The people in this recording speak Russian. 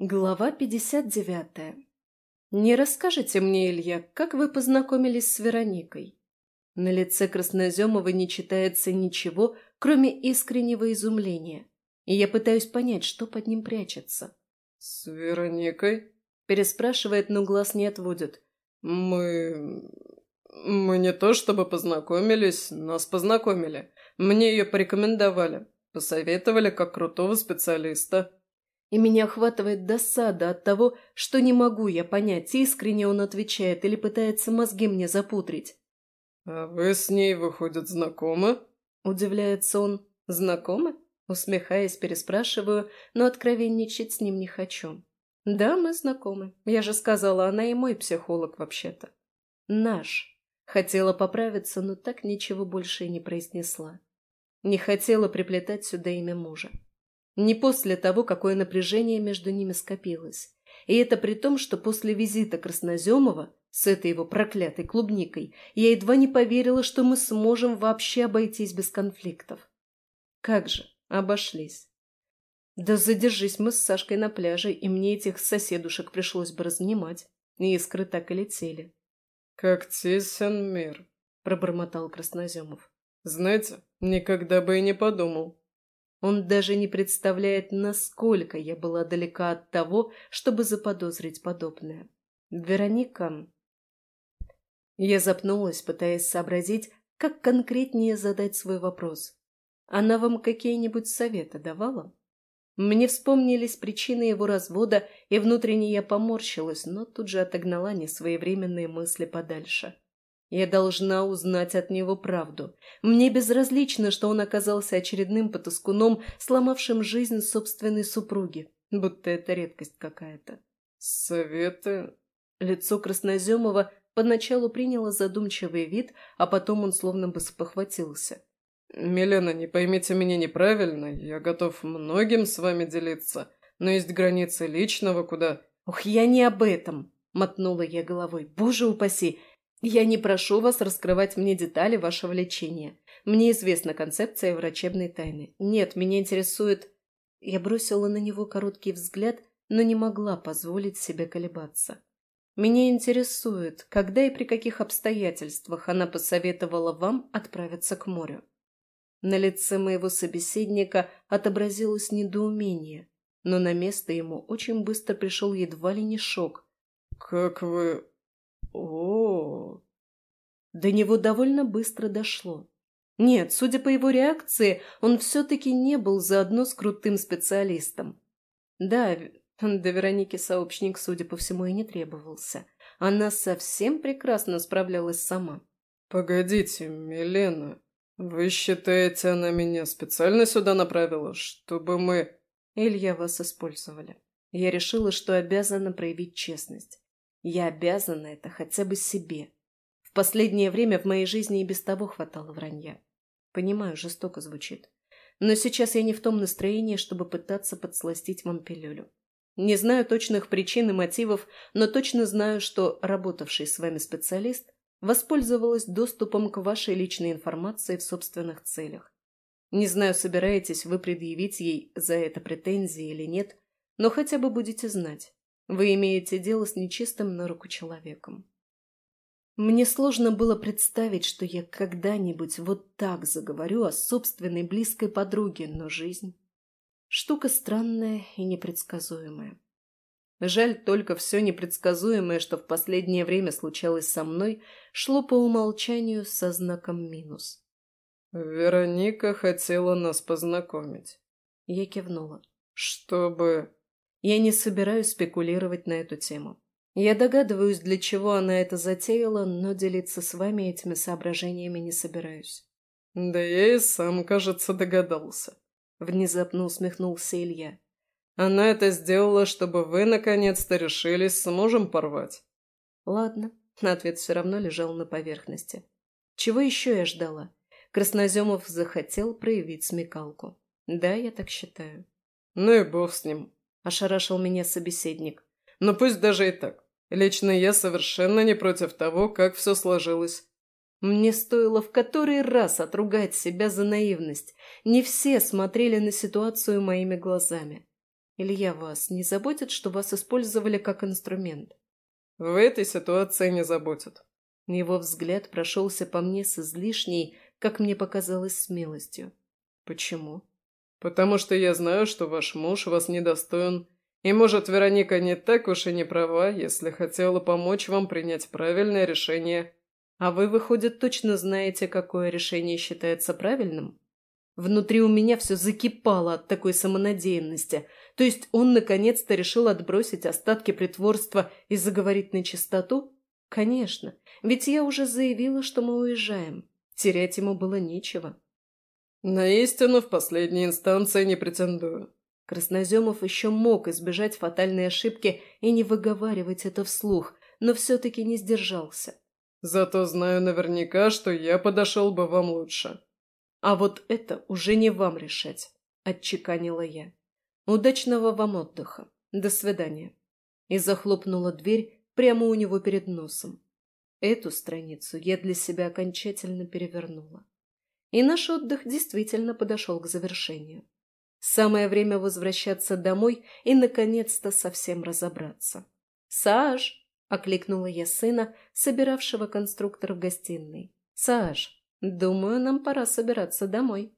Глава 59. Не расскажете мне, Илья, как вы познакомились с Вероникой? На лице Красноземова не читается ничего, кроме искреннего изумления, и я пытаюсь понять, что под ним прячется. «С Вероникой?» – переспрашивает, но глаз не отводит. «Мы... мы не то чтобы познакомились, нас познакомили. Мне ее порекомендовали, посоветовали как крутого специалиста» и меня охватывает досада от того, что не могу я понять, искренне он отвечает или пытается мозги мне запудрить. «А вы с ней, выходит, знакомы?» Удивляется он. «Знакомы?» Усмехаясь, переспрашиваю, но откровенничать с ним не хочу. «Да, мы знакомы. Я же сказала, она и мой психолог вообще-то. Наш». Хотела поправиться, но так ничего больше и не произнесла. Не хотела приплетать сюда имя мужа. Не после того, какое напряжение между ними скопилось. И это при том, что после визита Красноземова с этой его проклятой клубникой я едва не поверила, что мы сможем вообще обойтись без конфликтов. Как же, обошлись. Да задержись мы с Сашкой на пляже, и мне этих соседушек пришлось бы разнимать. И искры так и летели. «Как тесен мир», — пробормотал Красноземов. «Знаете, никогда бы и не подумал, он даже не представляет, насколько я была далека от того, чтобы заподозрить подобное. Вероника... Я запнулась, пытаясь сообразить, как конкретнее задать свой вопрос. Она вам какие-нибудь советы давала? Мне вспомнились причины его развода, и внутренне я поморщилась, но тут же отогнала несвоевременные мысли подальше. Я должна узнать от него правду. Мне безразлично, что он оказался очередным потаскуном, сломавшим жизнь собственной супруги. Будто это редкость какая-то. «Советы?» Лицо Красноземова поначалу приняло задумчивый вид, а потом он словно бы спохватился. «Милена, не поймите меня неправильно. Я готов многим с вами делиться, но есть границы личного, куда...» «Ух, я не об этом!» — мотнула я головой. «Боже упаси! Я не прошу вас раскрывать мне детали вашего лечения. Мне известна концепция врачебной тайны. Нет, меня интересует... Я бросила на него короткий взгляд, но не могла позволить себе колебаться. Меня интересует, когда и при каких обстоятельствах она посоветовала вам отправиться к морю. На лице моего собеседника отобразилось недоумение, но на место ему очень быстро пришел едва ли не шок. «Как вы До него довольно быстро дошло. Нет, судя по его реакции, он все-таки не был заодно с крутым специалистом. Да, до Вероники сообщник, судя по всему, и не требовался. Она совсем прекрасно справлялась сама. «Погодите, Милена, вы считаете, она меня специально сюда направила, чтобы мы...» «Илья, вас использовали. Я решила, что обязана проявить честность. Я обязана это хотя бы себе. Последнее время в моей жизни и без того хватало вранья. Понимаю, жестоко звучит. Но сейчас я не в том настроении, чтобы пытаться подсластить вам пилюлю. Не знаю точных причин и мотивов, но точно знаю, что работавший с вами специалист воспользовалась доступом к вашей личной информации в собственных целях. Не знаю, собираетесь вы предъявить ей за это претензии или нет, но хотя бы будете знать. Вы имеете дело с нечистым на руку человеком. Мне сложно было представить, что я когда-нибудь вот так заговорю о собственной близкой подруге, но жизнь – штука странная и непредсказуемая. Жаль только все непредсказуемое, что в последнее время случалось со мной, шло по умолчанию со знаком минус. «Вероника хотела нас познакомить». Я кивнула. «Чтобы...» Я не собираюсь спекулировать на эту тему. Я догадываюсь, для чего она это затеяла, но делиться с вами этими соображениями не собираюсь. Да я и сам, кажется, догадался. Внезапно усмехнулся Илья. Она это сделала, чтобы вы наконец-то решились с мужем порвать. Ладно, ответ все равно лежал на поверхности. Чего еще я ждала? Красноземов захотел проявить смекалку. Да, я так считаю. Ну и бог с ним. – ошарашил меня собеседник. «Но пусть даже и так. Лично я совершенно не против того, как все сложилось». Мне стоило в который раз отругать себя за наивность. Не все смотрели на ситуацию моими глазами. Илья, вас не заботит, что вас использовали как инструмент? В этой ситуации не заботит. Его взгляд прошелся по мне с излишней, как мне показалось, смелостью. Почему? Потому что я знаю, что ваш муж вас недостоин, и, может, Вероника не так уж и не права, если хотела помочь вам принять правильное решение. А вы, выходит, точно знаете, какое решение считается правильным? Внутри у меня все закипало от такой самонадеянности. То есть он наконец-то решил отбросить остатки притворства и заговорить на чистоту? Конечно, ведь я уже заявила, что мы уезжаем. Терять ему было нечего. На истину в последней инстанции не претендую. Красноземов еще мог избежать фатальной ошибки и не выговаривать это вслух, но все-таки не сдержался. Зато знаю наверняка, что я подошел бы вам лучше. «А вот это уже не вам решать», — отчеканила я. «Удачного вам отдыха. До свидания». И захлопнула дверь прямо у него перед носом. Эту страницу я для себя окончательно перевернула. И наш отдых действительно подошел к завершению. Самое время возвращаться домой и, наконец-то, совсем разобраться. «Саш!» — окликнула я сына, собиравшего конструктор в гостиной. «Саш, Думаю, нам пора собираться домой.